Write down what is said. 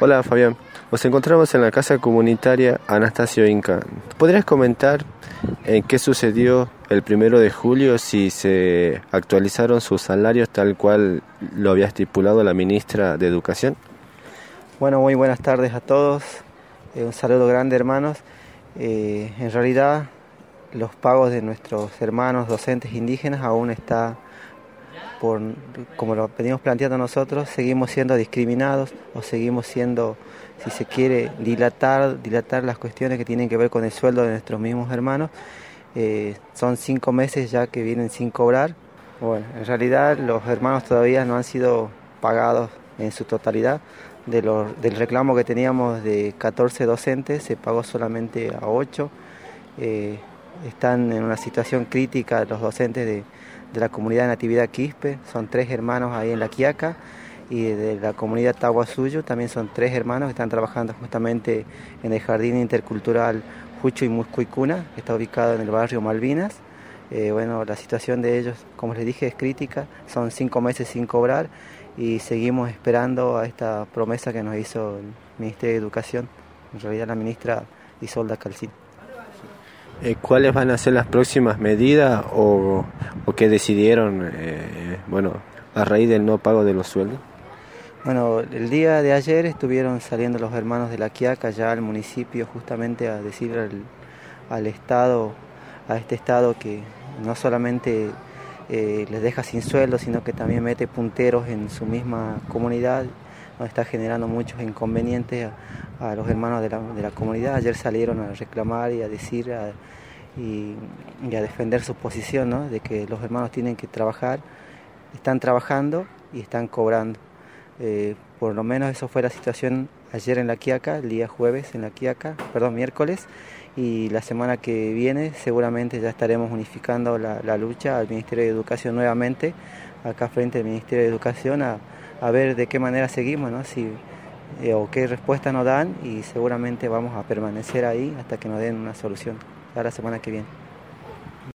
Hola Fabián, nos encontramos en la casa comunitaria Anastasio Inca. ¿Podrías comentar en qué sucedió el primero de julio si se actualizaron sus salarios tal cual lo había estipulado la ministra de Educación? Bueno, muy buenas tardes a todos. Eh, un saludo grande hermanos. Eh, en realidad los pagos de nuestros hermanos docentes indígenas aún está como lo venimos planteando nosotros, seguimos siendo discriminados o seguimos siendo, si se quiere, dilatar, dilatar las cuestiones que tienen que ver con el sueldo de nuestros mismos hermanos. Eh, son cinco meses ya que vienen sin cobrar. Bueno, en realidad los hermanos todavía no han sido pagados en su totalidad. De del reclamo que teníamos de 14 docentes se pagó solamente a 8. Eh, están en una situación crítica los docentes de, de la comunidad de Natividad Quispe, son tres hermanos ahí en La Quiaca, y de la comunidad Tahuasuyo también son tres hermanos que están trabajando justamente en el Jardín Intercultural Jucho y Muscuicuna, que está ubicado en el barrio Malvinas. Eh, bueno, la situación de ellos, como les dije, es crítica, son cinco meses sin cobrar y seguimos esperando a esta promesa que nos hizo el Ministerio de Educación, en realidad la ministra Isolda Calcín. Eh, ¿Cuáles van a ser las próximas medidas o, o qué decidieron eh, bueno, a raíz del no pago de los sueldos? Bueno, el día de ayer estuvieron saliendo los hermanos de la Quiaca ya al municipio justamente a decir al, Estado, a este Estado que no solamente eh, les deja sin sueldo, sino que también mete punteros en su misma comunidad, donde está generando muchos inconvenientes los hermanos de la, comunidad. Ayer salieron a reclamar y a decir y, a defender su posición, ¿no? de que los hermanos tienen que trabajar, están trabajando y están cobrando. Eh, por lo menos eso fue la situación ayer en la Quiaca, el día jueves en la Quiaca, perdón, miércoles, y la semana que viene seguramente ya estaremos unificando la, lucha al Ministerio de Educación nuevamente, acá frente al Ministerio de Educación, a, ver de qué manera seguimos, ¿no? si, eh, o qué respuesta nos dan, y seguramente vamos a permanecer ahí hasta que nos den una solución, ya la semana que viene.